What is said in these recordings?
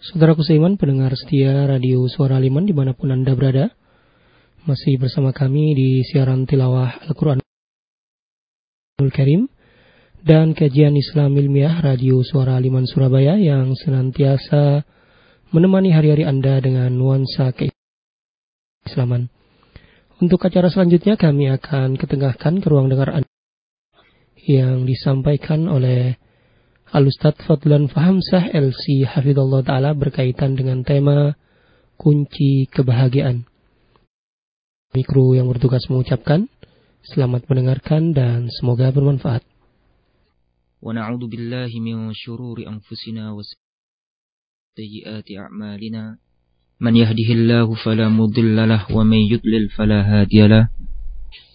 Saudaraku seiman pendengar setia Radio Suara Liman di mana pun Anda berada Masih bersama kami di siaran tilawah Al-Quran. Karim Dan kajian Islam Ilmiah Radio Suara Liman Surabaya Yang senantiasa menemani hari-hari Anda dengan nuansa keislaman. Untuk acara selanjutnya kami akan ketengahkan ke ruang dengar Anda Yang disampaikan oleh Al-Ustaz Fadlan Fahamsah LC Hafidullah Ta'ala berkaitan dengan tema kunci kebahagiaan. Mikro yang bertugas mengucapkan selamat mendengarkan dan semoga bermanfaat. ونعوذ بالله من شرور أنفسنا وسيئات أعمالنا من يهده الله فلا مضل له ومن يضلل فلا هادي له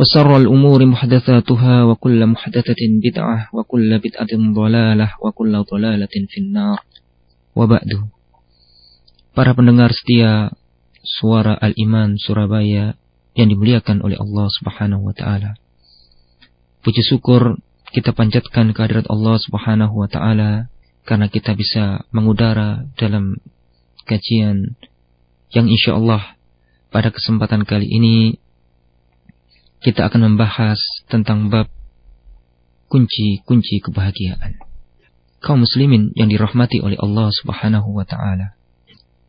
وسر الأمور محدثاتها وكل محدثة بدعة وكل بدعة ضلالة وكل ضلالة في النار وبعد Para pendengar setia suara Al-Iman Surabaya yang dimuliakan oleh Allah Subhanahu wa taala. Puji syukur kita panjatkan kehadirat Allah Subhanahu wa taala karena kita bisa mengudara dalam kajian yang insya Allah pada kesempatan kali ini kita akan membahas tentang bab kunci-kunci kebahagiaan. Kaum muslimin yang dirahmati oleh Allah Subhanahu wa taala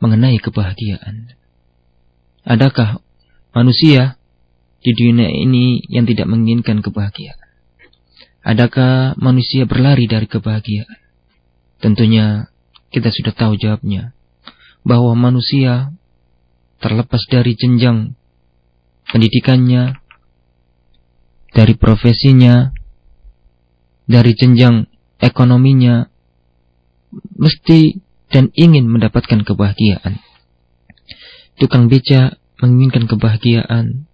mengenai kebahagiaan. Adakah manusia di dunia ini yang tidak menginginkan kebahagiaan? Adakah manusia berlari dari kebahagiaan? Tentunya kita sudah tahu jawabnya bahwa manusia terlepas dari jenjang pendidikannya, dari profesinya, dari jenjang ekonominya, mesti dan ingin mendapatkan kebahagiaan. Tukang beca menginginkan kebahagiaan,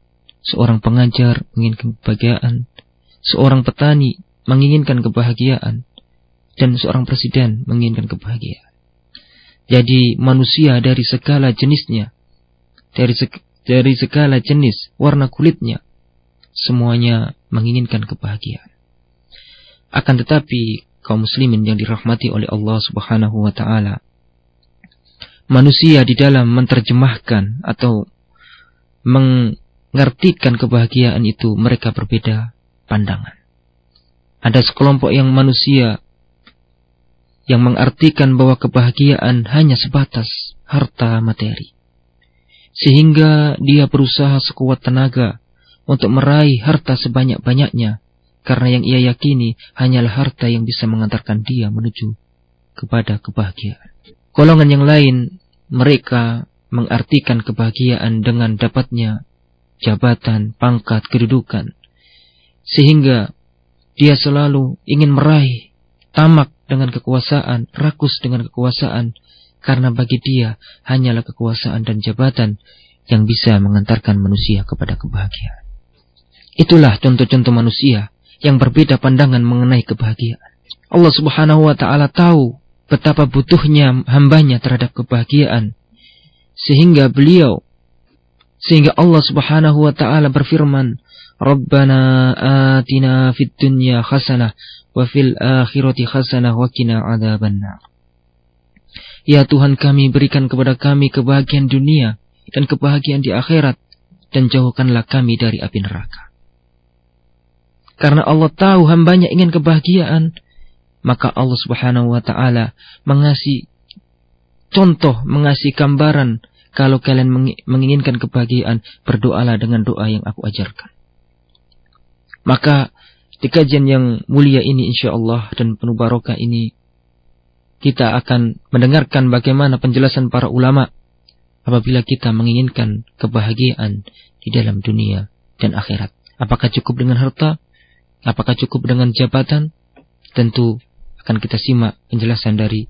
seorang pengajar menginginkan kebahagiaan, seorang petani menginginkan kebahagiaan, dan seorang presiden menginginkan kebahagiaan. Jadi manusia dari segala jenisnya, dari, seg dari segala jenis warna kulitnya, semuanya menginginkan kebahagiaan. Akan tetapi kaum muslimin yang dirahmati oleh Allah Subhanahu wa taala manusia di dalam menerjemahkan atau mengertikan kebahagiaan itu mereka berbeda pandangan. Ada sekelompok yang manusia yang mengartikan bahwa kebahagiaan hanya sebatas harta materi. Sehingga dia berusaha sekuat tenaga untuk meraih harta sebanyak-banyaknya karena yang ia yakini hanyalah harta yang bisa mengantarkan dia menuju kepada kebahagiaan. Golongan yang lain mereka mengartikan kebahagiaan dengan dapatnya jabatan, pangkat, kedudukan. Sehingga dia selalu ingin meraih tamak dengan kekuasaan, rakus dengan kekuasaan, karena bagi dia hanyalah kekuasaan dan jabatan yang bisa mengantarkan manusia kepada kebahagiaan. Itulah contoh-contoh manusia yang berbeda pandangan mengenai kebahagiaan. Allah Subhanahu wa taala tahu betapa butuhnya hambanya terhadap kebahagiaan sehingga beliau sehingga Allah Subhanahu wa taala berfirman Rabbana atina fid dunya hasanah wa fil akhirati hasanah wa adzabannar Ya Tuhan kami berikan kepada kami kebahagiaan dunia dan kebahagiaan di akhirat dan jauhkanlah kami dari api neraka. Karena Allah tahu hambanya ingin kebahagiaan, maka Allah subhanahu wa ta'ala mengasih contoh, mengasih gambaran kalau kalian menginginkan kebahagiaan, berdoalah dengan doa yang aku ajarkan. Maka di kajian yang mulia ini insya Allah dan penuh barokah ini kita akan mendengarkan bagaimana penjelasan para ulama apabila kita menginginkan kebahagiaan di dalam dunia dan akhirat. Apakah cukup dengan harta? Apakah cukup dengan jabatan? Tentu akan kita simak penjelasan dari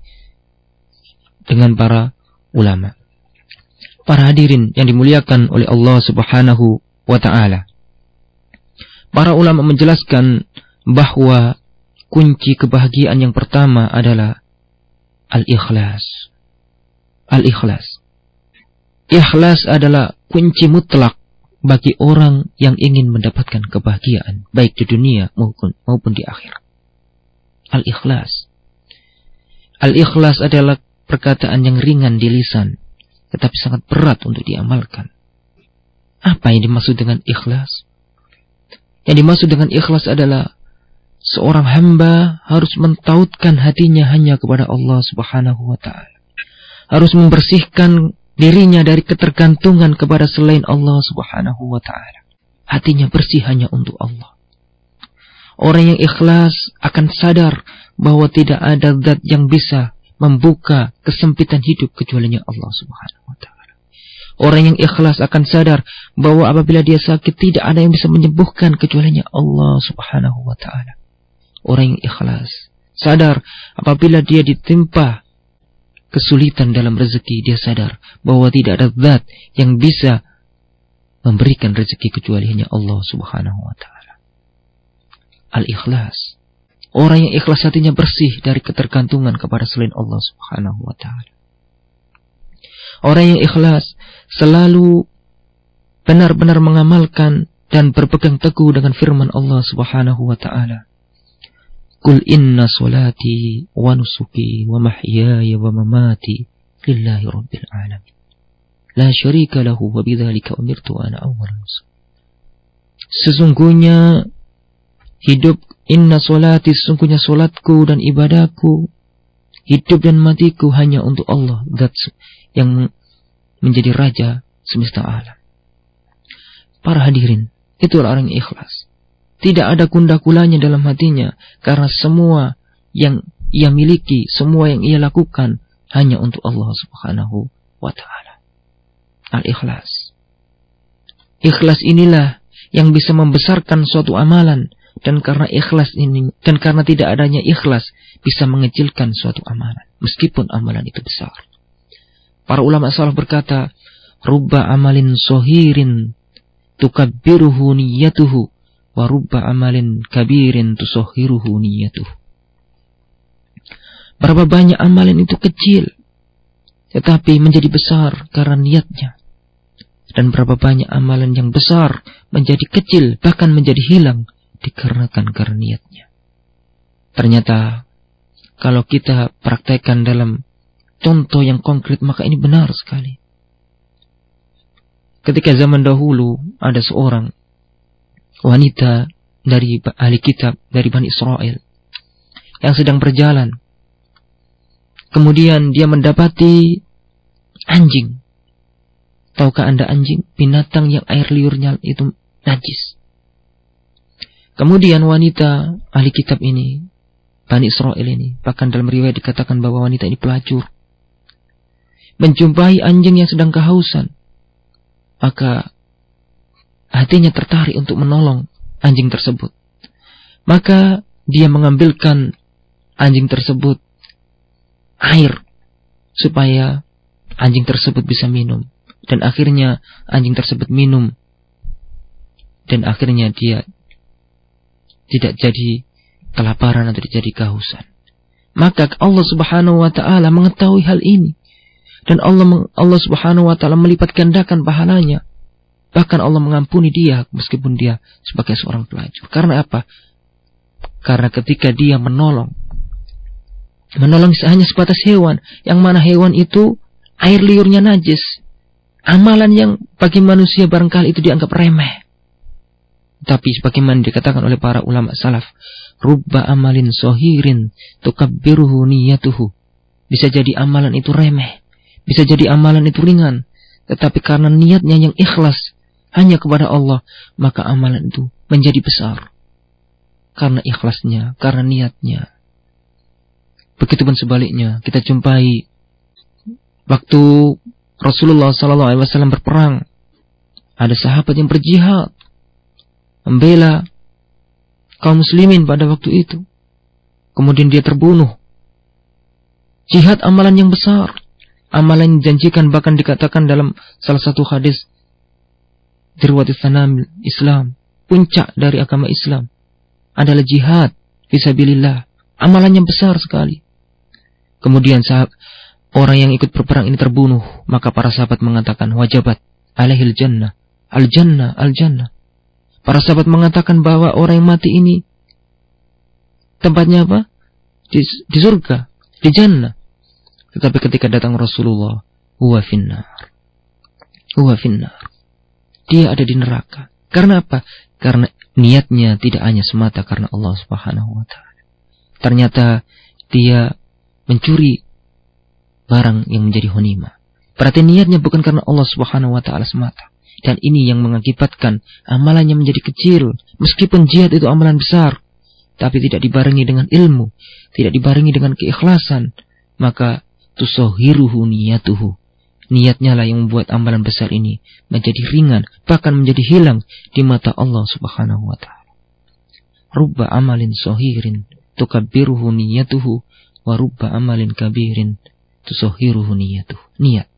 dengan para ulama. Para hadirin yang dimuliakan oleh Allah Subhanahu wa taala. Para ulama menjelaskan bahwa kunci kebahagiaan yang pertama adalah al-ikhlas. Al-ikhlas. Ikhlas adalah kunci mutlak bagi orang yang ingin mendapatkan kebahagiaan baik di dunia maupun maupun di akhirat. Al-ikhlas. Al-ikhlas adalah perkataan yang ringan di lisan tetapi sangat berat untuk diamalkan. Apa yang dimaksud dengan ikhlas? Yang dimaksud dengan ikhlas adalah seorang hamba harus mentautkan hatinya hanya kepada Allah Subhanahu wa taala. Harus membersihkan dirinya dari ketergantungan kepada selain Allah Subhanahu wa taala. Hatinya bersih hanya untuk Allah. Orang yang ikhlas akan sadar bahwa tidak ada zat yang bisa membuka kesempitan hidup kecuali Allah Subhanahu wa taala. Orang yang ikhlas akan sadar bahwa apabila dia sakit tidak ada yang bisa menyembuhkan kecuali Allah Subhanahu wa taala. Orang yang ikhlas sadar apabila dia ditimpa kesulitan dalam rezeki dia sadar bahwa tidak ada zat yang bisa memberikan rezeki kecuali hanya Allah Subhanahu wa taala. Al-ikhlas. Orang yang ikhlas hatinya bersih dari ketergantungan kepada selain Allah Subhanahu wa taala. Orang yang ikhlas selalu benar-benar mengamalkan dan berpegang teguh dengan firman Allah Subhanahu wa taala. Qul inna salati wa nusuki wa mahyaya wa mamati lillahi rabbil alamin. La syarika lahu wa bidzalika umirtu ana awwalul Sesungguhnya hidup inna salati sesungguhnya salatku dan ibadahku hidup dan matiku hanya untuk Allah zat yang menjadi raja semesta alam. Para hadirin, itu orang yang ikhlas. Tidak ada kundakulanya dalam hatinya karena semua yang ia miliki, semua yang ia lakukan hanya untuk Allah Subhanahu wa taala. Al-ikhlas. Ikhlas inilah yang bisa membesarkan suatu amalan dan karena ikhlas ini dan karena tidak adanya ikhlas bisa mengecilkan suatu amalan meskipun amalan itu besar. Para ulama salaf berkata, "Rubba amalin sohirin tukabbiruhu niyatuhu wa rubba amalin kabirin tusohiruhu niyatuhu." Berapa banyak amalan itu kecil, tetapi menjadi besar karena niatnya. Dan berapa banyak amalan yang besar menjadi kecil, bahkan menjadi hilang dikarenakan karena niatnya. Ternyata kalau kita praktekkan dalam contoh yang konkret maka ini benar sekali. Ketika zaman dahulu ada seorang wanita dari ahli kitab dari Bani Israel yang sedang berjalan. Kemudian dia mendapati anjing. Tahukah Anda anjing? Binatang yang air liurnya itu najis. Kemudian wanita ahli kitab ini, Bani Israel ini, bahkan dalam riwayat dikatakan bahwa wanita ini pelacur menjumpai anjing yang sedang kehausan, maka hatinya tertarik untuk menolong anjing tersebut. Maka dia mengambilkan anjing tersebut air supaya anjing tersebut bisa minum. Dan akhirnya anjing tersebut minum. Dan akhirnya dia tidak jadi kelaparan atau jadi kehausan. Maka Allah Subhanahu wa taala mengetahui hal ini dan Allah Allah Subhanahu wa taala melipat gandakan pahalanya. Bahkan Allah mengampuni dia meskipun dia sebagai seorang pelacur. Karena apa? Karena ketika dia menolong menolong hanya sebatas hewan, yang mana hewan itu air liurnya najis. Amalan yang bagi manusia barangkali itu dianggap remeh. Tapi sebagaimana dikatakan oleh para ulama salaf, rubba amalin sohirin tukabbiruhu niyatuhu. Bisa jadi amalan itu remeh, Bisa jadi amalan itu ringan, tetapi karena niatnya yang ikhlas hanya kepada Allah, maka amalan itu menjadi besar. Karena ikhlasnya, karena niatnya. Begitupun sebaliknya, kita jumpai waktu Rasulullah SAW berperang, ada sahabat yang berjihad, membela kaum muslimin pada waktu itu. Kemudian dia terbunuh. Jihad amalan yang besar. Amalan yang dijanjikan bahkan dikatakan dalam salah satu hadis Dirwati Sanam Islam. Puncak dari agama Islam adalah jihad visabilillah. Amalan yang besar sekali. Kemudian saat orang yang ikut berperang ini terbunuh, maka para sahabat mengatakan wajabat alaihil jannah, al jannah, al jannah. Para sahabat mengatakan bahwa orang yang mati ini tempatnya apa? Di, di surga, di jannah. Tetapi ketika datang Rasulullah, huwa finnar. Huwa finnar. Dia ada di neraka. Karena apa? Karena niatnya tidak hanya semata karena Allah Subhanahu wa taala. Ternyata dia mencuri barang yang menjadi honima. Berarti niatnya bukan karena Allah Subhanahu wa taala semata. Dan ini yang mengakibatkan amalannya menjadi kecil. Meskipun jihad itu amalan besar. Tapi tidak dibarengi dengan ilmu. Tidak dibarengi dengan keikhlasan. Maka tusohiruhu niyatuhu. Niatnya lah yang membuat amalan besar ini menjadi ringan. Bahkan menjadi hilang di mata Allah subhanahu wa ta'ala. Rubba amalin sohirin tukabbiruhu niyatuhu. Wa rubba amalin kabirin tusohiruhu niyatuhu. Niat.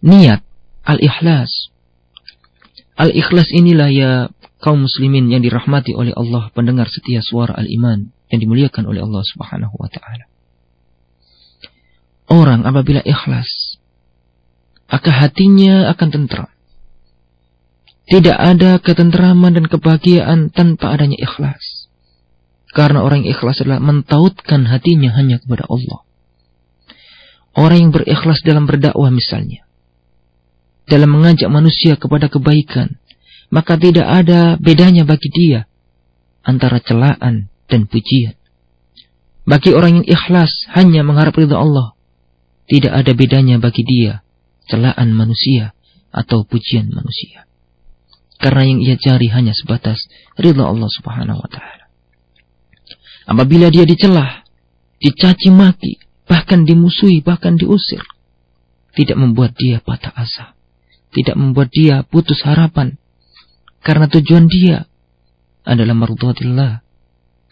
Niat Al-ikhlas. Al-ikhlas inilah ya kaum muslimin yang dirahmati oleh Allah pendengar setia suara al-iman yang dimuliakan oleh Allah Subhanahu wa taala. Orang apabila ikhlas, maka hatinya akan tentram. Tidak ada ketentraman dan kebahagiaan tanpa adanya ikhlas. Karena orang yang ikhlas adalah mentautkan hatinya hanya kepada Allah. Orang yang berikhlas dalam berdakwah misalnya dalam mengajak manusia kepada kebaikan, maka tidak ada bedanya bagi dia antara celaan dan pujian. Bagi orang yang ikhlas hanya mengharap ridha Allah, tidak ada bedanya bagi dia celaan manusia atau pujian manusia. Karena yang ia cari hanya sebatas ridha Allah Subhanahu wa taala. Apabila dia dicelah, dicaci maki, bahkan dimusuhi, bahkan diusir, tidak membuat dia patah asa tidak membuat dia putus harapan. Karena tujuan dia adalah mardhatillah.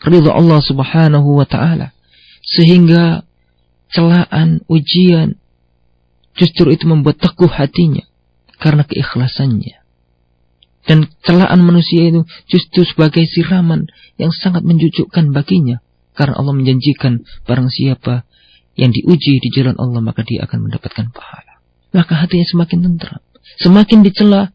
Ridha Allah subhanahu wa ta'ala. Sehingga celaan, ujian, justru itu membuat teguh hatinya. Karena keikhlasannya. Dan celaan manusia itu justru sebagai siraman yang sangat menjujukkan baginya. Karena Allah menjanjikan barang siapa yang diuji di jalan Allah maka dia akan mendapatkan pahala. Maka hatinya semakin tentram. Semakin dicela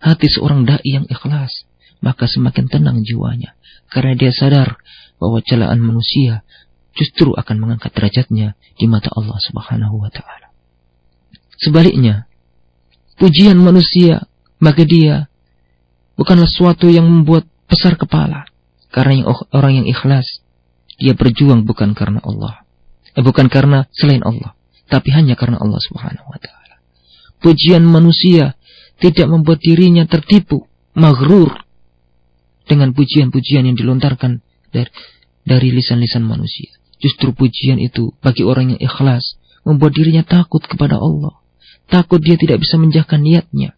hati seorang dai yang ikhlas, maka semakin tenang jiwanya karena dia sadar bahwa celaan manusia justru akan mengangkat derajatnya di mata Allah Subhanahu wa taala. Sebaliknya, pujian manusia bagi dia bukanlah sesuatu yang membuat besar kepala karena yang, orang yang ikhlas dia berjuang bukan karena Allah, eh, bukan karena selain Allah, tapi hanya karena Allah Subhanahu wa taala pujian manusia tidak membuat dirinya tertipu, maghrur dengan pujian-pujian yang dilontarkan dari, dari lisan-lisan manusia. Justru pujian itu bagi orang yang ikhlas membuat dirinya takut kepada Allah. Takut dia tidak bisa menjaga niatnya.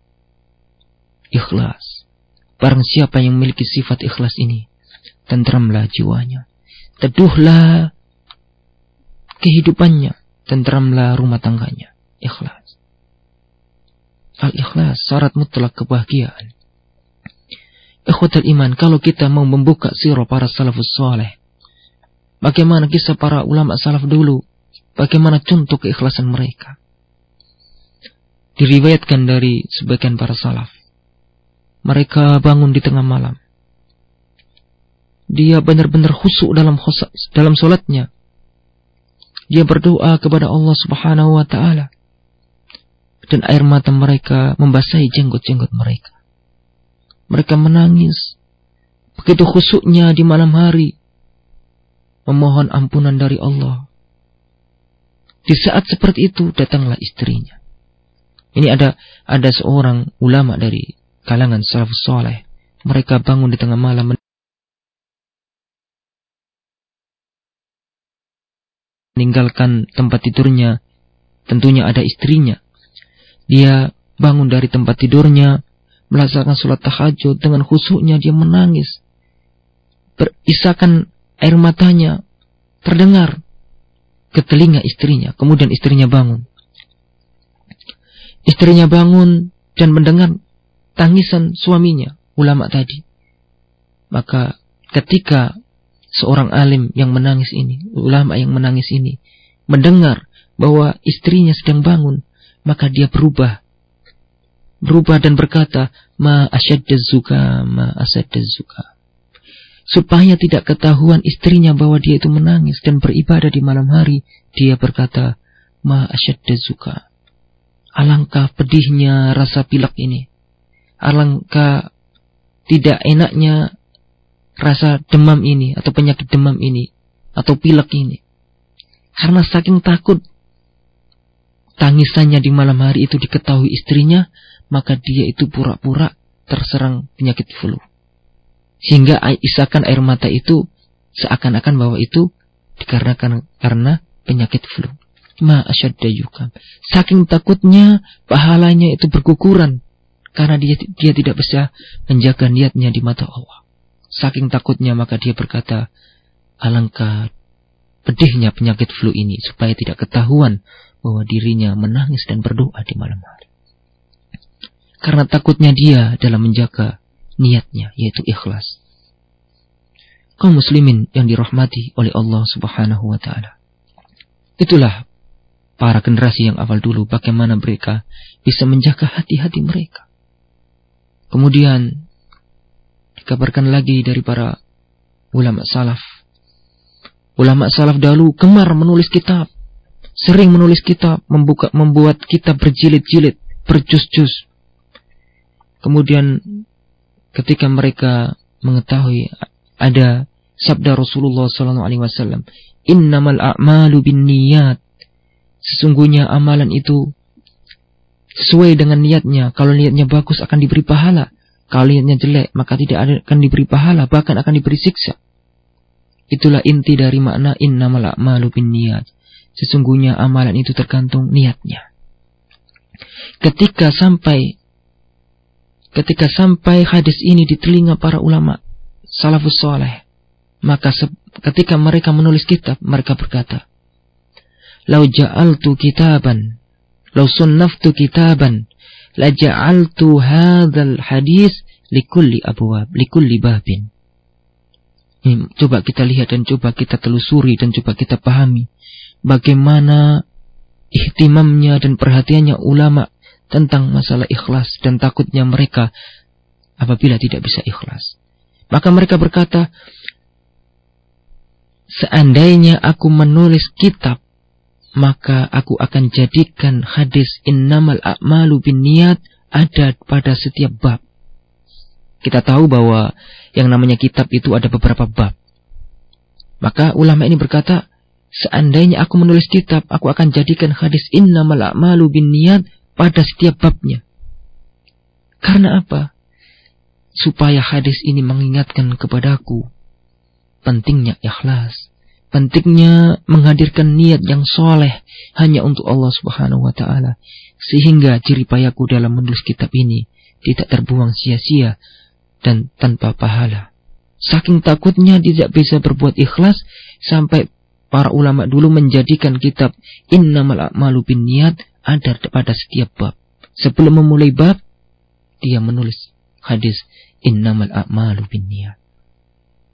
Ikhlas. Barang siapa yang memiliki sifat ikhlas ini, tentramlah jiwanya. Teduhlah kehidupannya, tentramlah rumah tangganya. Ikhlas. Al-ikhlas syarat mutlak kebahagiaan. Ikhwatal iman, kalau kita mau membuka sirah para salafus soleh, bagaimana kisah para ulama salaf dulu, bagaimana contoh keikhlasan mereka. Diriwayatkan dari sebagian para salaf. Mereka bangun di tengah malam. Dia benar-benar khusuk dalam dalam solatnya. Dia berdoa kepada Allah Subhanahu wa taala dan air mata mereka membasahi jenggot-jenggot mereka. Mereka menangis. Begitu khusuknya di malam hari. Memohon ampunan dari Allah. Di saat seperti itu datanglah istrinya. Ini ada ada seorang ulama dari kalangan salafus soleh. Mereka bangun di tengah malam meninggalkan tempat tidurnya. Tentunya ada istrinya. Dia bangun dari tempat tidurnya, melaksanakan sholat tahajud dengan khusyuknya dia menangis. Berisakan air matanya terdengar ke telinga istrinya. Kemudian istrinya bangun. Istrinya bangun dan mendengar tangisan suaminya, ulama tadi. Maka ketika seorang alim yang menangis ini, ulama yang menangis ini, mendengar bahwa istrinya sedang bangun, maka dia berubah berubah dan berkata, Ma asyadda zuka, ma asyadda zuka. Supaya tidak ketahuan istrinya bahwa dia itu menangis dan beribadah di malam hari, dia berkata, Ma asyadda zuka. Alangkah pedihnya rasa pilek ini. Alangkah tidak enaknya rasa demam ini atau penyakit demam ini atau pilek ini. Karena saking takut tangisannya di malam hari itu diketahui istrinya, maka dia itu pura-pura terserang penyakit flu. Sehingga isakan air mata itu seakan-akan bahwa itu dikarenakan karena penyakit flu. Ma asyadda. Saking takutnya pahalanya itu berguguran karena dia dia tidak bisa menjaga niatnya di mata Allah. Saking takutnya maka dia berkata, alangkah pedihnya penyakit flu ini supaya tidak ketahuan bahwa dirinya menangis dan berdoa di malam hari karena takutnya dia dalam menjaga niatnya yaitu ikhlas. Kaum muslimin yang dirahmati oleh Allah Subhanahu wa taala. Itulah para generasi yang awal dulu bagaimana mereka bisa menjaga hati-hati mereka. Kemudian dikabarkan lagi dari para ulama salaf. Ulama salaf dahulu gemar menulis kitab, sering menulis kitab, membuka membuat kitab berjilid-jilid, berjus-jus, Kemudian ketika mereka mengetahui ada sabda Rasulullah sallallahu alaihi wasallam, "Innamal a'malu binniyat." Sesungguhnya amalan itu sesuai dengan niatnya. Kalau niatnya bagus akan diberi pahala. Kalau niatnya jelek maka tidak akan diberi pahala, bahkan akan diberi siksa. Itulah inti dari makna innamal a'malu binniyat. Sesungguhnya amalan itu tergantung niatnya. Ketika sampai ketika sampai hadis ini di telinga para ulama salafus soleh, maka ketika mereka menulis kitab, mereka berkata, Lau ja'altu kitaban, lau sunnaftu kitaban, la ja'altu hadzal hadis likulli abwab, likulli babin. Ini, coba kita lihat dan coba kita telusuri dan coba kita pahami bagaimana ihtimamnya dan perhatiannya ulama tentang masalah ikhlas dan takutnya mereka apabila tidak bisa ikhlas. Maka mereka berkata, seandainya aku menulis kitab, maka aku akan jadikan hadis innamal a'malu bin niat ada pada setiap bab. Kita tahu bahwa yang namanya kitab itu ada beberapa bab. Maka ulama ini berkata, seandainya aku menulis kitab, aku akan jadikan hadis innamal a'malu bin niat pada setiap babnya. Karena apa? Supaya hadis ini mengingatkan kepadaku pentingnya ikhlas, pentingnya menghadirkan niat yang soleh hanya untuk Allah Subhanahu wa taala sehingga ciri payaku dalam menulis kitab ini tidak terbuang sia-sia dan tanpa pahala. Saking takutnya tidak bisa berbuat ikhlas sampai para ulama dulu menjadikan kitab Innamal a'malu bin niat ada pada setiap bab. Sebelum memulai bab, dia menulis hadis innamal a'malu binniyat.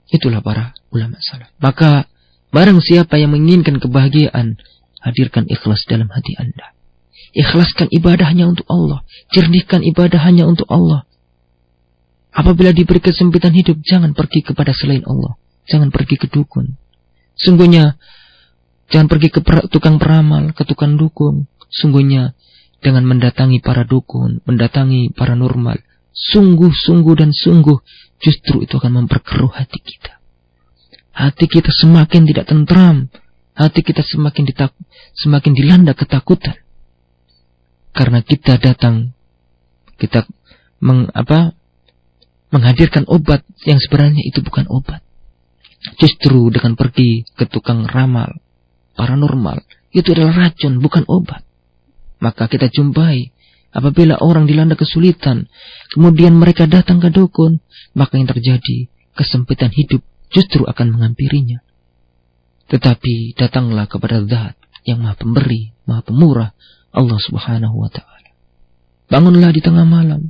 Itulah para ulama salaf. Maka barang siapa yang menginginkan kebahagiaan, hadirkan ikhlas dalam hati Anda. Ikhlaskan ibadahnya untuk Allah. Jernihkan ibadah hanya untuk Allah. Apabila diberi kesempitan hidup, jangan pergi kepada selain Allah. Jangan pergi ke dukun. Sungguhnya, jangan pergi ke tukang peramal, ke tukang dukun, Sungguhnya dengan mendatangi para dukun, mendatangi para normal, sungguh-sungguh dan sungguh justru itu akan memperkeruh hati kita. Hati kita semakin tidak tentram, hati kita semakin ditak semakin dilanda ketakutan. Karena kita datang kita meng, apa, menghadirkan obat yang sebenarnya itu bukan obat. Justru dengan pergi ke tukang ramal, paranormal, itu adalah racun, bukan obat. Maka kita jumpai apabila orang dilanda kesulitan, kemudian mereka datang ke dukun, maka yang terjadi kesempitan hidup justru akan menghampirinya. Tetapi datanglah kepada zat yang maha pemberi, maha pemurah, Allah subhanahu wa ta'ala. Bangunlah di tengah malam,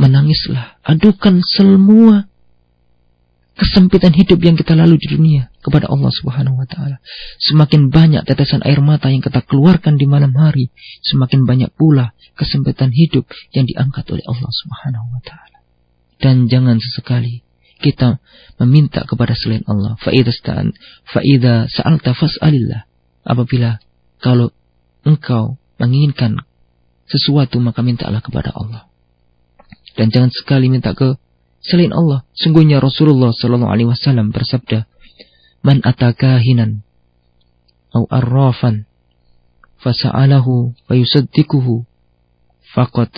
menangislah, adukan semua kesempitan hidup yang kita lalui di dunia kepada Allah Subhanahu wa taala. Semakin banyak tetesan air mata yang kita keluarkan di malam hari, semakin banyak pula kesempitan hidup yang diangkat oleh Allah Subhanahu wa taala. Dan jangan sesekali kita meminta kepada selain Allah. Fa'idastan, fa'ida sa'alta fas'alillah. Apabila kalau engkau menginginkan sesuatu maka mintalah kepada Allah. Dan jangan sekali minta ke selain Allah. Sungguhnya Rasulullah Sallallahu Alaihi Wasallam bersabda, "Man atakahinan atau arrafan fasa'alahu wa yusaddiquhu faqad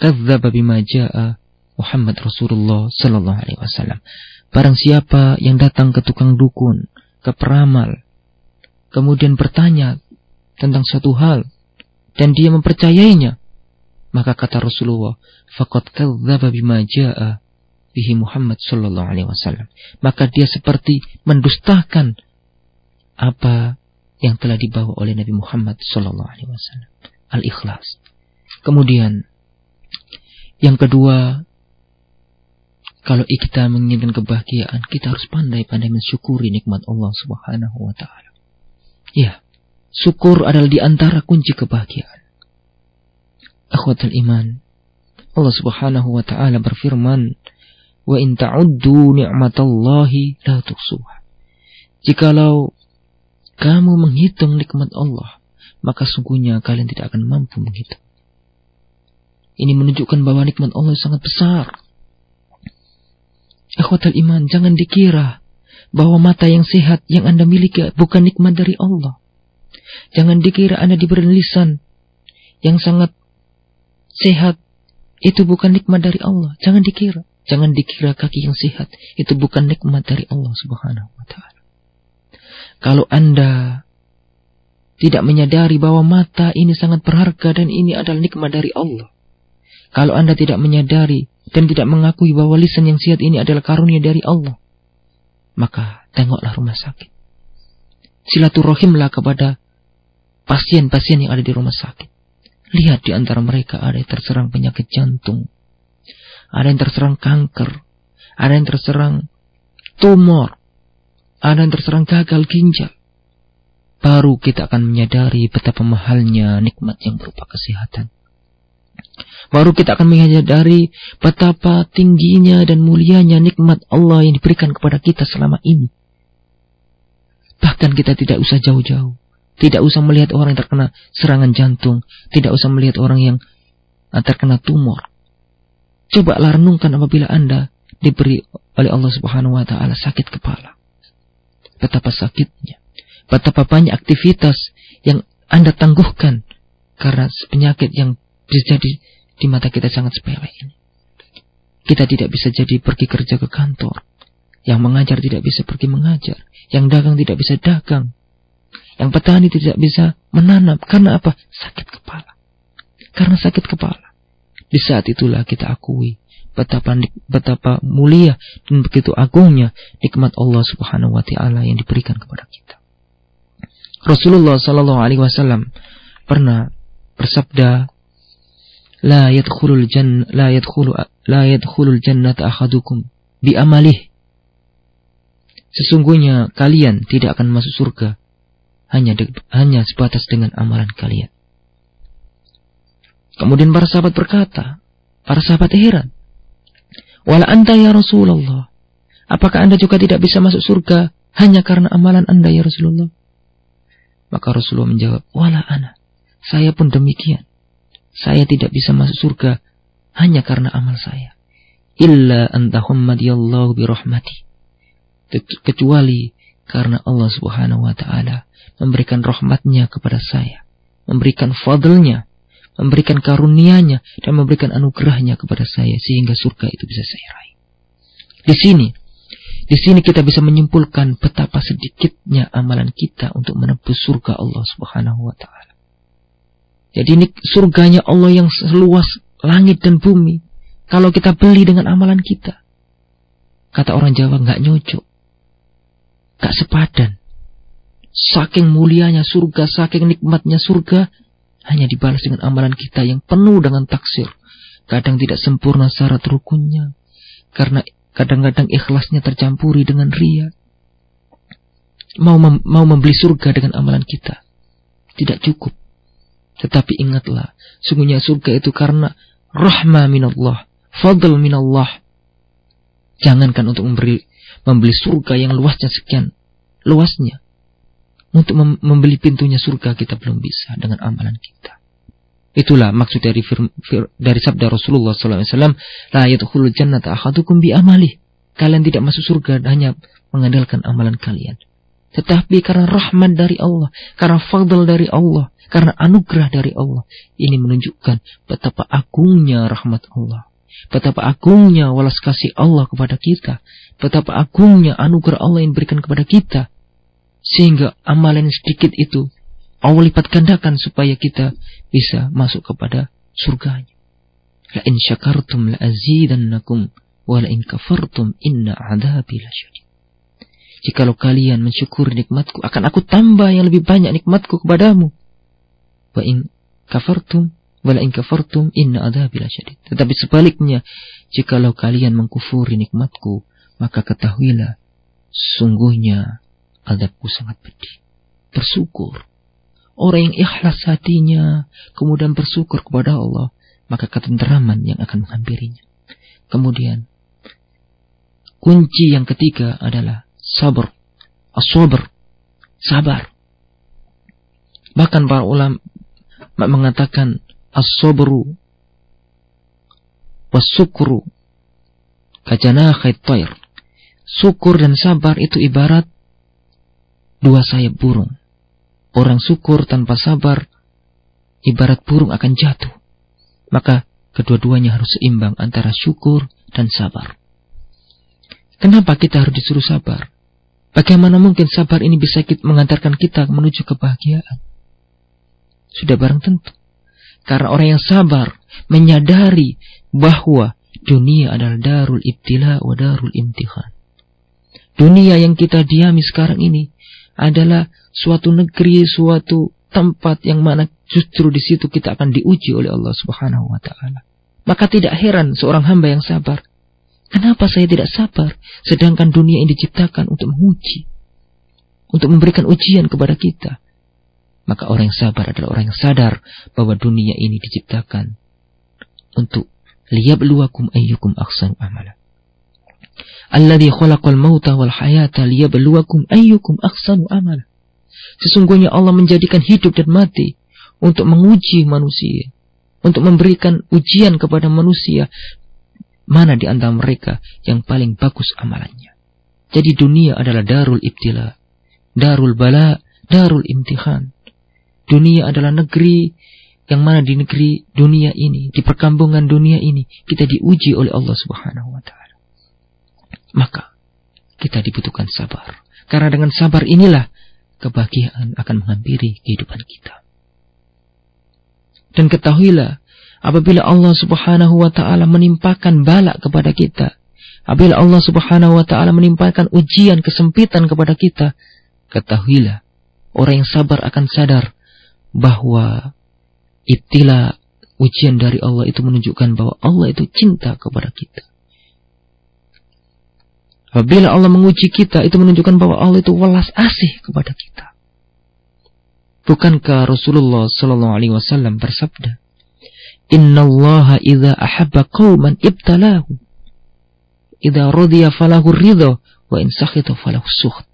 kadzdzaba bima jaa Muhammad Rasulullah Sallallahu Alaihi Wasallam." Barang siapa yang datang ke tukang dukun, ke peramal, kemudian bertanya tentang suatu hal, dan dia mempercayainya, maka kata Rasulullah, faqad kadzdzaba bima bihi Muhammad sallallahu alaihi wasallam. Maka dia seperti mendustakan apa yang telah dibawa oleh Nabi Muhammad sallallahu alaihi wasallam. Al-ikhlas. Kemudian yang kedua, kalau kita menginginkan kebahagiaan, kita harus pandai-pandai mensyukuri nikmat Allah Subhanahu wa taala. Ya, syukur adalah di antara kunci kebahagiaan. Akhwatul iman. Allah Subhanahu wa taala berfirman, "Wa in ta'uddu ni'matallahi la tuhsuha." Jikalau kamu menghitung nikmat Allah, maka sungguhnya kalian tidak akan mampu menghitung. Ini menunjukkan bahwa nikmat Allah sangat besar. Akhwatul iman, jangan dikira bahwa mata yang sehat yang Anda miliki bukan nikmat dari Allah. Jangan dikira Anda diberi lisan yang sangat sehat itu bukan nikmat dari Allah. Jangan dikira. Jangan dikira kaki yang sehat itu bukan nikmat dari Allah Subhanahu wa taala. Kalau Anda tidak menyadari bahwa mata ini sangat berharga dan ini adalah nikmat dari Allah. Kalau Anda tidak menyadari dan tidak mengakui bahwa lisan yang sehat ini adalah karunia dari Allah, maka tengoklah rumah sakit. Silaturahimlah kepada pasien-pasien yang ada di rumah sakit. Lihat di antara mereka ada yang terserang penyakit jantung, ada yang terserang kanker, ada yang terserang tumor, ada yang terserang gagal ginjal. Baru kita akan menyadari betapa mahalnya nikmat yang berupa kesehatan. Baru kita akan menyadari betapa tingginya dan mulianya nikmat Allah yang diberikan kepada kita selama ini. Bahkan kita tidak usah jauh-jauh. Tidak usah melihat orang yang terkena serangan jantung. Tidak usah melihat orang yang ah, terkena tumor. Coba renungkan apabila Anda diberi oleh Allah Subhanahu wa taala sakit kepala. Betapa sakitnya. Betapa banyak aktivitas yang Anda tangguhkan karena penyakit yang bisa jadi di mata kita sangat sepele ini. Kita tidak bisa jadi pergi kerja ke kantor. Yang mengajar tidak bisa pergi mengajar. Yang dagang tidak bisa dagang. Yang petani tidak bisa menanam. Karena apa? Sakit kepala. Karena sakit kepala. Di saat itulah kita akui betapa betapa mulia dan begitu agungnya nikmat Allah Subhanahu wa taala yang diberikan kepada kita. Rasulullah sallallahu alaihi wasallam pernah bersabda la yadkhulul jan la yadkhulu la yadkhulul jannata ahadukum bi amalih Sesungguhnya kalian tidak akan masuk surga hanya de, hanya sebatas dengan amalan kalian. Kemudian para sahabat berkata, para sahabat heran. Wala anta ya Rasulullah. Apakah anda juga tidak bisa masuk surga hanya karena amalan anda ya Rasulullah? Maka Rasulullah menjawab, wala ana. Saya pun demikian. Saya tidak bisa masuk surga hanya karena amal saya. Illa anta bi rahmati. Kecuali Karena Allah subhanahu wa ta'ala memberikan rahmatnya kepada saya. Memberikan fadlnya. Memberikan karunianya. Dan memberikan anugerahnya kepada saya. Sehingga surga itu bisa saya raih. Di sini. Di sini kita bisa menyimpulkan betapa sedikitnya amalan kita untuk menembus surga Allah subhanahu wa ta'ala. Jadi ini surganya Allah yang seluas langit dan bumi. Kalau kita beli dengan amalan kita. Kata orang Jawa nggak nyocok. Gak sepadan. Saking mulianya surga, saking nikmatnya surga, hanya dibalas dengan amalan kita yang penuh dengan taksir. Kadang tidak sempurna syarat rukunnya. Karena kadang-kadang ikhlasnya tercampuri dengan ria. Mau, mem mau membeli surga dengan amalan kita. Tidak cukup. Tetapi ingatlah, sungguhnya surga itu karena rahmah minallah, fadl minallah. Jangankan untuk memberi membeli surga yang luasnya sekian luasnya. Untuk mem membeli pintunya surga kita belum bisa dengan amalan kita. Itulah maksud dari fir, fir, dari sabda Rasulullah SAW. La yadkhulul jannata ahadukum bi amali. Kalian tidak masuk surga hanya mengandalkan amalan kalian. Tetapi karena rahmat dari Allah, karena fadl dari Allah, karena anugerah dari Allah. Ini menunjukkan betapa agungnya rahmat Allah. Betapa agungnya walas kasih Allah kepada kita. Betapa agungnya anugerah Allah yang diberikan kepada kita. Sehingga amalan sedikit itu Allah lipat gandakan supaya kita bisa masuk kepada surganya. La in syakartum la azidannakum wa la in kafartum inna lasyadid. Jikalau kalian mensyukuri nikmatku, akan aku tambah yang lebih banyak nikmatku kepadamu. Wa in kafartum, wa in kafartum, inna adhabi lasyadid. Tetapi sebaliknya, jikalau kalian mengkufuri nikmatku, maka ketahuilah, sungguhnya adabku sangat pedih. Bersyukur. Orang yang ikhlas hatinya, kemudian bersyukur kepada Allah, maka ketenteraman yang akan menghampirinya. Kemudian, kunci yang ketiga adalah sabar. As-sabr. Sabar. Bahkan para ulama mengatakan as-sabru was-sukru. Syukur dan sabar itu ibarat dua sayap burung. Orang syukur tanpa sabar ibarat burung akan jatuh. Maka kedua-duanya harus seimbang antara syukur dan sabar. Kenapa kita harus disuruh sabar? Bagaimana mungkin sabar ini bisa mengantarkan kita menuju kebahagiaan? Sudah barang tentu. Karena orang yang sabar menyadari bahwa dunia adalah darul ibtila wa darul imtihan. Dunia yang kita diami sekarang ini adalah suatu negeri, suatu tempat yang mana justru di situ kita akan diuji oleh Allah Subhanahu wa taala. Maka tidak heran seorang hamba yang sabar Kenapa saya tidak sabar? Sedangkan dunia ini diciptakan untuk menguji. Untuk memberikan ujian kepada kita. Maka orang yang sabar adalah orang yang sadar bahwa dunia ini diciptakan untuk liyabluwakum ayyukum ahsanu amala. Alladhi khalaqal mauta wal hayata liyabluwakum ayyukum ahsanu amala. Sesungguhnya Allah menjadikan hidup dan mati untuk menguji manusia, untuk memberikan ujian kepada manusia mana di antara mereka yang paling bagus amalannya. Jadi dunia adalah darul ibtila, darul bala, darul imtihan. Dunia adalah negeri yang mana di negeri dunia ini, di perkampungan dunia ini, kita diuji oleh Allah Subhanahu wa taala. Maka kita dibutuhkan sabar. Karena dengan sabar inilah kebahagiaan akan menghampiri kehidupan kita. Dan ketahuilah apabila Allah Subhanahu wa taala menimpakan bala kepada kita, apabila Allah Subhanahu wa taala menimpakan ujian kesempitan kepada kita, ketahuilah orang yang sabar akan sadar bahwa itilah ujian dari Allah itu menunjukkan bahwa Allah itu cinta kepada kita. Apabila Allah menguji kita, itu menunjukkan bahwa Allah itu welas asih kepada kita. Bukankah Rasulullah Sallallahu Alaihi Wasallam bersabda, Inna Allah idha ahabba qawman ibtalahu. Idha radhiya falahu ridho, wa in sakhita falahu sukht.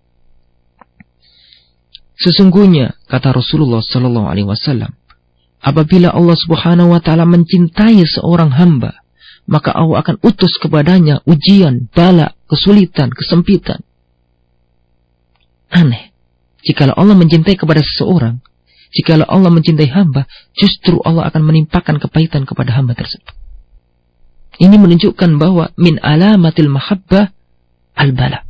Sesungguhnya, kata Rasulullah Sallallahu Alaihi Wasallam, apabila Allah Subhanahu Wa Taala mencintai seorang hamba, maka Allah akan utus kepadanya ujian, bala, kesulitan, kesempitan. Aneh. Jikalau Allah mencintai kepada seseorang, jikalau Allah mencintai hamba, justru Allah akan menimpakan kepahitan kepada hamba tersebut. Ini menunjukkan bahwa min alamatil mahabbah al-bala.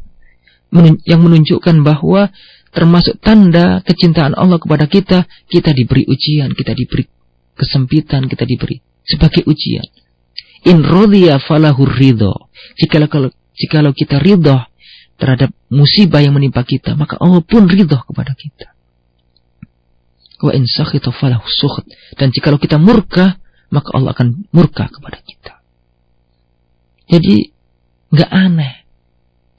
Yang menunjukkan bahwa termasuk tanda kecintaan Allah kepada kita, kita diberi ujian, kita diberi kesempitan, kita diberi sebagai ujian. In rodiya falahur ridho. Jikalau, kita ridho terhadap musibah yang menimpa kita, maka Allah pun ridho kepada kita. Wa in sakhita falahu sukht. Dan jikalau kita murka, maka Allah akan murka kepada kita. Jadi, nggak aneh.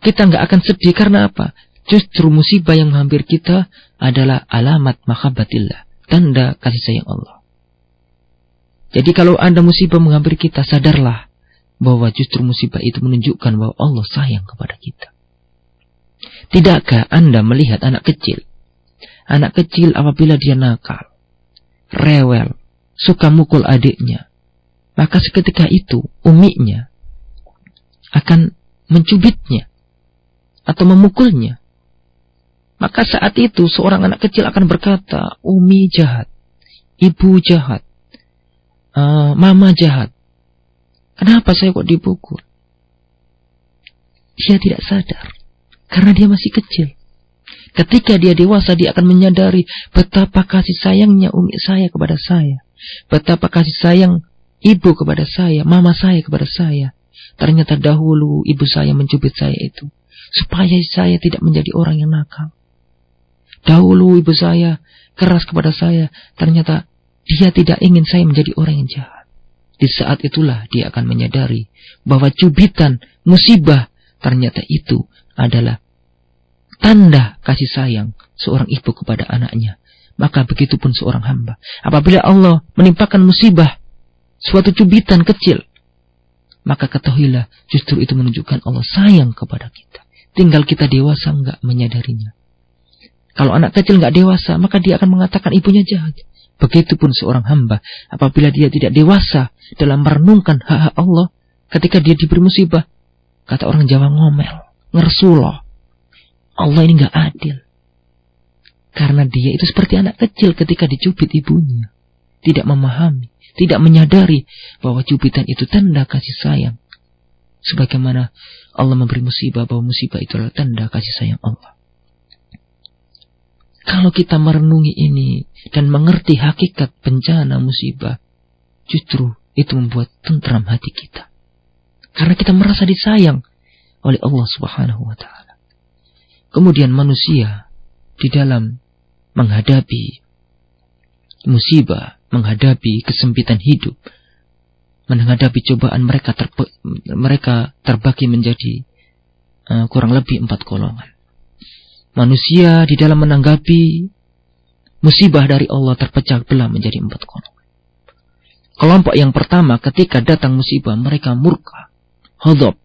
Kita nggak akan sedih karena apa? Justru musibah yang menghampiri kita adalah alamat mahabbatillah. Tanda kasih sayang Allah. Jadi kalau ada musibah menghampiri kita, sadarlah bahwa justru musibah itu menunjukkan bahwa Allah sayang kepada kita. Tidakkah Anda melihat anak kecil? Anak kecil apabila dia nakal, rewel, suka mukul adiknya, maka seketika itu umiknya akan mencubitnya atau memukulnya. Maka saat itu seorang anak kecil akan berkata, Umi jahat, ibu jahat, uh, mama jahat. Kenapa saya kok dipukul? Dia tidak sadar karena dia masih kecil. Ketika dia dewasa, dia akan menyadari betapa kasih sayangnya umi saya kepada saya. Betapa kasih sayang ibu kepada saya, mama saya kepada saya. Ternyata dahulu ibu saya mencubit saya itu. Supaya saya tidak menjadi orang yang nakal. Dahulu ibu saya keras kepada saya. Ternyata dia tidak ingin saya menjadi orang yang jahat. Di saat itulah dia akan menyadari bahwa cubitan, musibah, ternyata itu adalah tanda kasih sayang seorang ibu kepada anaknya. Maka begitu pun seorang hamba. Apabila Allah menimpakan musibah, suatu cubitan kecil, maka ketahuilah justru itu menunjukkan Allah sayang kepada kita. Tinggal kita dewasa enggak menyadarinya. Kalau anak kecil enggak dewasa, maka dia akan mengatakan ibunya jahat. Begitupun seorang hamba, apabila dia tidak dewasa dalam merenungkan hak-hak Allah, ketika dia diberi musibah, kata orang Jawa ngomel, ngersuloh, Allah ini nggak adil. Karena dia itu seperti anak kecil ketika dicubit ibunya. Tidak memahami, tidak menyadari bahwa cubitan itu tanda kasih sayang. Sebagaimana Allah memberi musibah bahwa musibah itu adalah tanda kasih sayang Allah. Kalau kita merenungi ini dan mengerti hakikat bencana musibah, justru itu membuat tentram hati kita. Karena kita merasa disayang oleh Allah Subhanahu wa taala. Kemudian manusia di dalam menghadapi musibah, menghadapi kesempitan hidup, menghadapi cobaan mereka terpe, mereka terbagi menjadi uh, kurang lebih empat golongan. Manusia di dalam menanggapi musibah dari Allah terpecah belah menjadi empat golongan. Kelompok yang pertama ketika datang musibah mereka murka, hodop,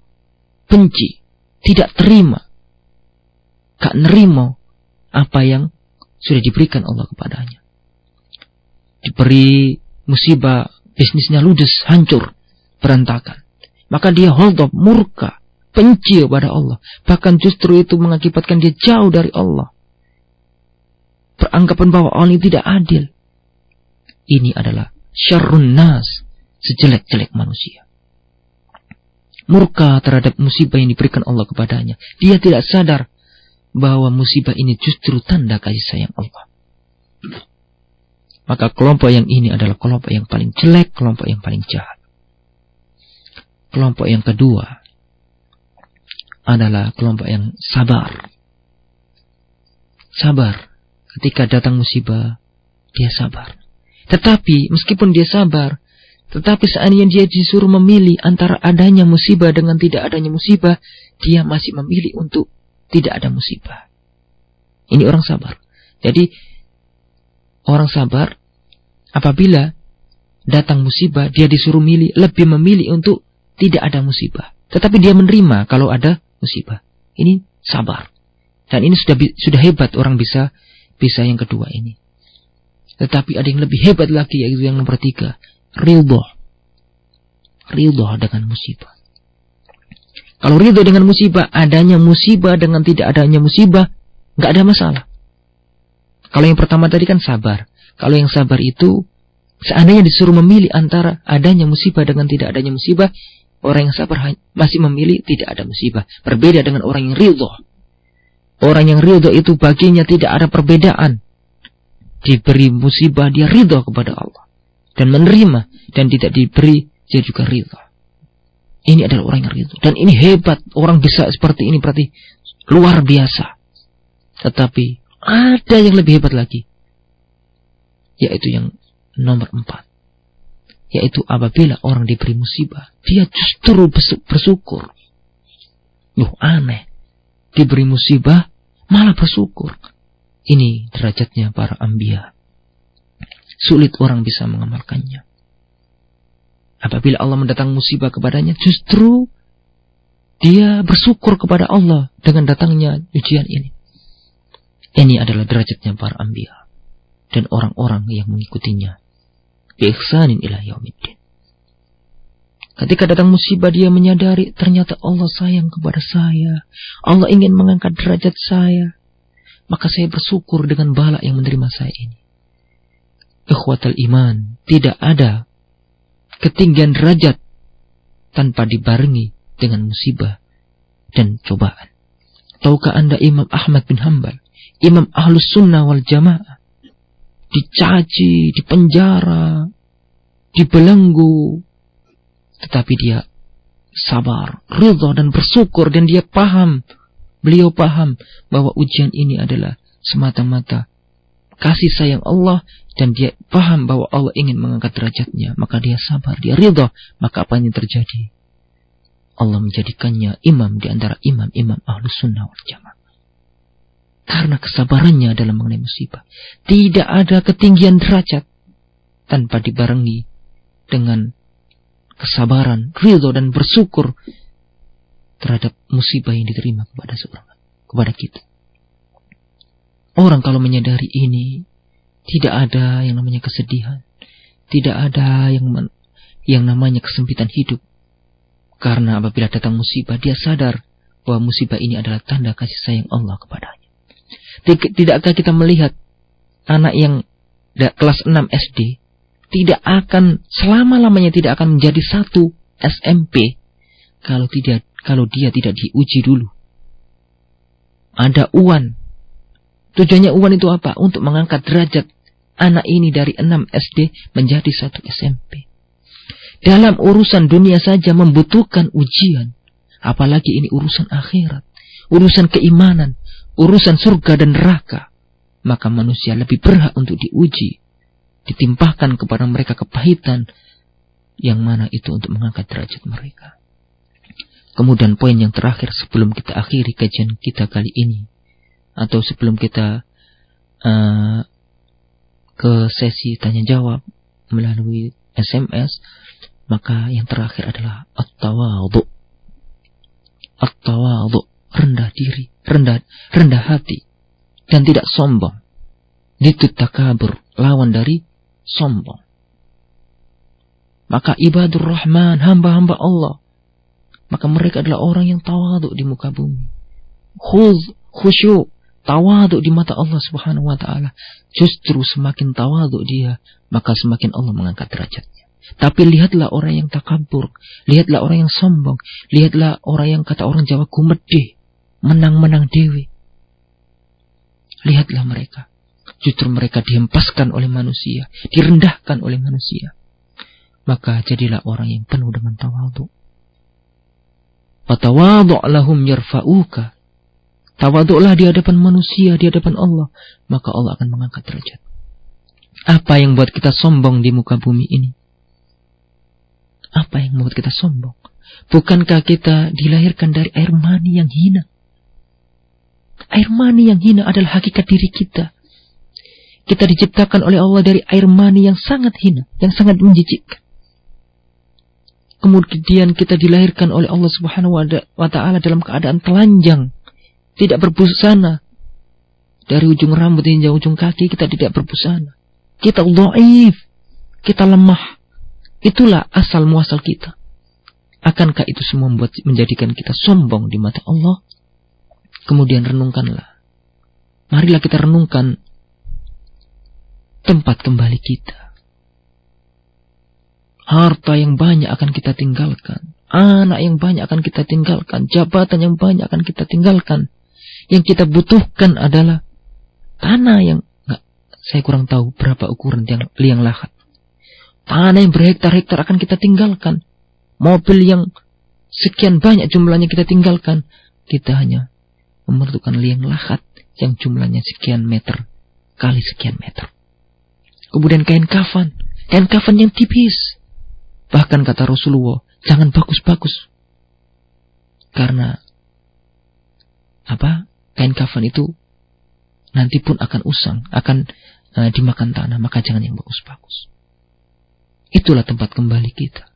benci, tidak terima, gak nerimo apa yang sudah diberikan Allah kepadanya. Diberi musibah, bisnisnya ludes, hancur, berantakan. Maka dia hold up, murka, benci kepada Allah. Bahkan justru itu mengakibatkan dia jauh dari Allah. Peranggapan bahwa Allah tidak adil. Ini adalah syarrun nas, sejelek-jelek manusia. Murka terhadap musibah yang diberikan Allah kepadanya. Dia tidak sadar bahwa musibah ini justru tanda kasih sayang Allah. Maka kelompok yang ini adalah kelompok yang paling jelek, kelompok yang paling jahat. Kelompok yang kedua adalah kelompok yang sabar. Sabar. Ketika datang musibah, dia sabar. Tetapi meskipun dia sabar, tetapi seandainya dia disuruh memilih antara adanya musibah dengan tidak adanya musibah, dia masih memilih untuk tidak ada musibah. Ini orang sabar. Jadi orang sabar apabila datang musibah dia disuruh milih lebih memilih untuk tidak ada musibah. Tetapi dia menerima kalau ada musibah. Ini sabar. Dan ini sudah sudah hebat orang bisa bisa yang kedua ini. Tetapi ada yang lebih hebat lagi yaitu yang nomor tiga. Ridho. Ridho dengan musibah. Kalau ridho dengan musibah, adanya musibah dengan tidak adanya musibah, nggak ada masalah. Kalau yang pertama tadi kan sabar. Kalau yang sabar itu seandainya disuruh memilih antara adanya musibah dengan tidak adanya musibah, orang yang sabar masih memilih tidak ada musibah. Berbeda dengan orang yang ridho. Orang yang ridho itu baginya tidak ada perbedaan. Diberi musibah dia ridho kepada Allah dan menerima dan tidak diberi dia juga ridho. Ini adalah orang yang ridho dan ini hebat orang bisa seperti ini berarti luar biasa. Tetapi ada yang lebih hebat lagi yaitu yang nomor empat yaitu apabila orang diberi musibah dia justru bersyukur. Loh aneh diberi musibah malah bersyukur. Ini derajatnya para ambia sulit orang bisa mengamalkannya. Apabila Allah mendatang musibah kepadanya, justru dia bersyukur kepada Allah dengan datangnya ujian ini. Ini adalah derajatnya para ambia dan orang-orang yang mengikutinya. Biihsanin ila yaumiddin. Ketika datang musibah dia menyadari ternyata Allah sayang kepada saya. Allah ingin mengangkat derajat saya. Maka saya bersyukur dengan bala yang menerima saya ini ikhwatal iman, tidak ada ketinggian derajat tanpa dibarengi dengan musibah dan cobaan. Tahukah anda Imam Ahmad bin Hambal, Imam Ahlus Sunnah wal Jamaah, dicaci, dipenjara, dibelenggu, tetapi dia sabar, ridho dan bersyukur dan dia paham, beliau paham bahwa ujian ini adalah semata-mata kasih sayang Allah dan dia paham bahwa Allah ingin mengangkat derajatnya, maka dia sabar, dia ridho, maka apa yang terjadi? Allah menjadikannya imam di antara imam-imam ahlu sunnah wal jamaah. Karena kesabarannya dalam mengenai musibah. Tidak ada ketinggian derajat tanpa dibarengi dengan kesabaran, ridho dan bersyukur terhadap musibah yang diterima kepada seorang, kepada kita. Orang kalau menyadari ini, tidak ada yang namanya kesedihan. Tidak ada yang men yang namanya kesempitan hidup. Karena apabila datang musibah, dia sadar bahwa musibah ini adalah tanda kasih sayang Allah kepadanya. Tidakkah kita melihat anak yang kelas 6 SD tidak akan selama-lamanya tidak akan menjadi satu SMP kalau tidak kalau dia tidak diuji dulu. Ada uan. Tujuannya uan itu apa? Untuk mengangkat derajat anak ini dari 6 SD menjadi satu SMP. Dalam urusan dunia saja membutuhkan ujian. Apalagi ini urusan akhirat. Urusan keimanan. Urusan surga dan neraka. Maka manusia lebih berhak untuk diuji. Ditimpahkan kepada mereka kepahitan. Yang mana itu untuk mengangkat derajat mereka. Kemudian poin yang terakhir sebelum kita akhiri kajian kita kali ini. Atau sebelum kita uh, ke sesi tanya jawab melalui SMS, maka yang terakhir adalah at-tawadhu. At-tawadhu, rendah diri, rendah rendah hati dan tidak sombong. Itu takabur, lawan dari sombong. Maka ibadur rahman, hamba-hamba Allah. Maka mereka adalah orang yang tawaduk di muka bumi. Khuz, khusyuk, tawaduk di mata Allah Subhanahu wa taala. Justru semakin tawaduk dia, maka semakin Allah mengangkat derajatnya. Tapi lihatlah orang yang takabur, lihatlah orang yang sombong, lihatlah orang yang kata orang Jawa gumedhe, menang-menang dewi. Lihatlah mereka. Justru mereka dihempaskan oleh manusia, direndahkan oleh manusia. Maka jadilah orang yang penuh dengan tawaduk. Fatawadu' lahum yarfa'uka Tawaduklah di hadapan manusia, di hadapan Allah. Maka Allah akan mengangkat derajat. Apa yang buat kita sombong di muka bumi ini? Apa yang membuat kita sombong? Bukankah kita dilahirkan dari air mani yang hina? Air mani yang hina adalah hakikat diri kita. Kita diciptakan oleh Allah dari air mani yang sangat hina, yang sangat menjijikkan. Kemudian kita dilahirkan oleh Allah Subhanahu wa taala dalam keadaan telanjang, tidak berbusana. Dari ujung rambut hingga ujung kaki kita tidak berbusana. Kita dhaif. Kita lemah. Itulah asal muasal kita. Akankah itu semua membuat menjadikan kita sombong di mata Allah? Kemudian renungkanlah marilah kita renungkan tempat kembali kita. Harta yang banyak akan kita tinggalkan. Anak yang banyak akan kita tinggalkan. Jabatan yang banyak akan kita tinggalkan. Yang kita butuhkan adalah tanah yang nggak saya kurang tahu berapa ukuran yang liang lahat. Tanah yang berhektar-hektar akan kita tinggalkan. Mobil yang sekian banyak jumlahnya kita tinggalkan. Kita hanya memerlukan liang lahat yang jumlahnya sekian meter kali sekian meter. Kemudian kain kafan. Kain kafan yang tipis. Bahkan kata Rasulullah, jangan bagus-bagus. Karena apa? Kain kafan itu nanti pun akan usang, akan uh, dimakan tanah, maka jangan yang bagus-bagus. Itulah tempat kembali kita.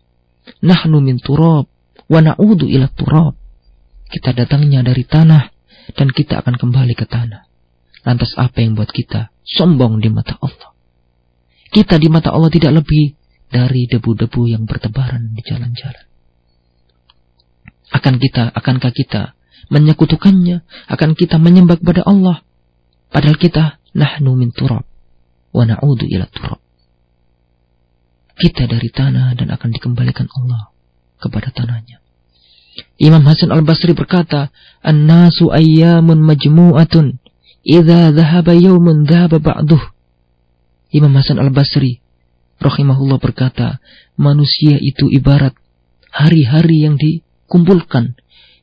Nahnu min turab wa na'udu ila turab. Kita datangnya dari tanah dan kita akan kembali ke tanah. Lantas apa yang buat kita sombong di mata Allah? Kita di mata Allah tidak lebih dari debu-debu yang bertebaran di jalan-jalan. Akan kita, akankah kita menyekutukannya? Akan kita menyembah kepada Allah? Padahal kita nahnu min turab wa na'udu ila turab. Kita dari tanah dan akan dikembalikan Allah kepada tanahnya. Imam Hasan al-Basri berkata, An-nasu ayyamun majmu'atun, idha dhahaba yawmun dhahaba ba'duh. Imam Hasan al-Basri, rahimahullah berkata, manusia itu ibarat hari-hari yang dikumpulkan,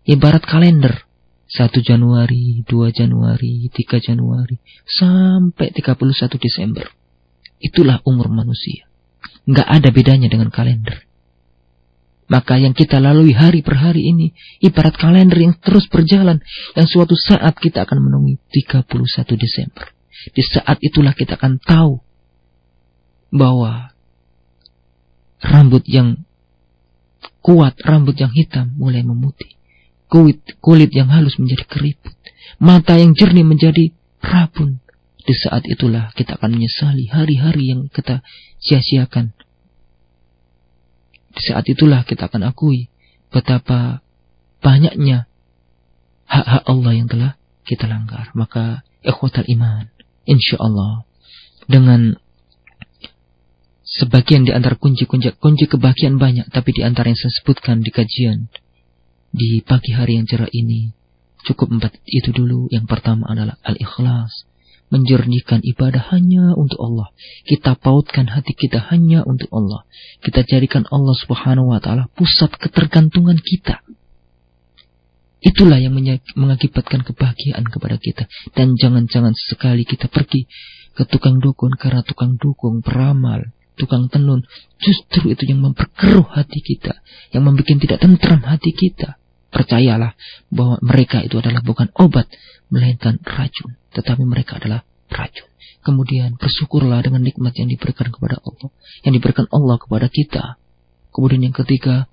ibarat kalender. 1 Januari, 2 Januari, 3 Januari, sampai 31 Desember. Itulah umur manusia. Nggak ada bedanya dengan kalender. Maka yang kita lalui hari per hari ini ibarat kalender yang terus berjalan yang suatu saat kita akan menemui 31 Desember. Di saat itulah kita akan tahu bahwa rambut yang kuat, rambut yang hitam mulai memutih. Kulit, kulit yang halus menjadi keriput. Mata yang jernih menjadi rabun. Di saat itulah kita akan menyesali hari-hari yang kita sia-siakan di saat itulah kita akan akui betapa banyaknya hak-hak Allah yang telah kita langgar. Maka ikhwatal iman, insya Allah dengan sebagian di antara kunci-kunci kunci kebahagiaan banyak, tapi di antara yang saya sebutkan di kajian di pagi hari yang cerah ini cukup empat itu dulu. Yang pertama adalah al-ikhlas, menjernihkan ibadah hanya untuk Allah. Kita pautkan hati kita hanya untuk Allah. Kita jadikan Allah Subhanahu wa taala pusat ketergantungan kita. Itulah yang mengakibatkan kebahagiaan kepada kita. Dan jangan-jangan sekali kita pergi ke tukang dukun karena tukang dukun, peramal, tukang tenun. Justru itu yang memperkeruh hati kita. Yang membuat tidak tentram hati kita. Percayalah bahwa mereka itu adalah bukan obat, melainkan racun tetapi mereka adalah racun. Kemudian bersyukurlah dengan nikmat yang diberikan kepada Allah, yang diberikan Allah kepada kita. Kemudian yang ketiga,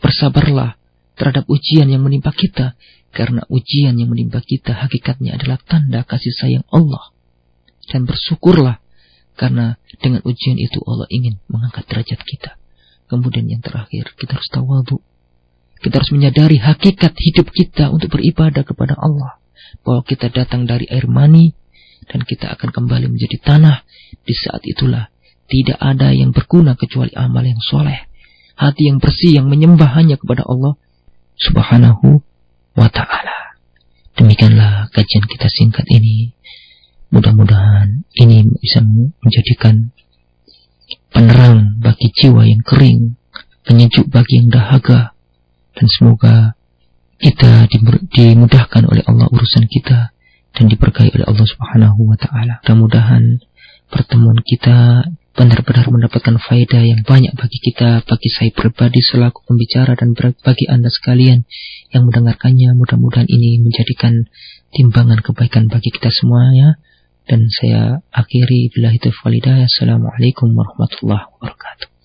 bersabarlah terhadap ujian yang menimpa kita, karena ujian yang menimpa kita hakikatnya adalah tanda kasih sayang Allah. Dan bersyukurlah karena dengan ujian itu Allah ingin mengangkat derajat kita. Kemudian yang terakhir, kita harus tawadhu. Kita harus menyadari hakikat hidup kita untuk beribadah kepada Allah bahwa kita datang dari air mani dan kita akan kembali menjadi tanah. Di saat itulah tidak ada yang berguna kecuali amal yang soleh. Hati yang bersih yang menyembah hanya kepada Allah subhanahu wa ta'ala. Demikianlah kajian kita singkat ini. Mudah-mudahan ini bisa menjadikan penerang bagi jiwa yang kering, penyejuk bagi yang dahaga, dan semoga kita dimudahkan oleh Allah urusan kita dan diberkahi oleh Allah Subhanahu wa taala. Mudah-mudahan pertemuan kita benar-benar mendapatkan faedah yang banyak bagi kita, bagi saya pribadi selaku pembicara dan bagi Anda sekalian yang mendengarkannya. Mudah-mudahan ini menjadikan timbangan kebaikan bagi kita semuanya. Dan saya akhiri bila itu Assalamualaikum warahmatullahi wabarakatuh.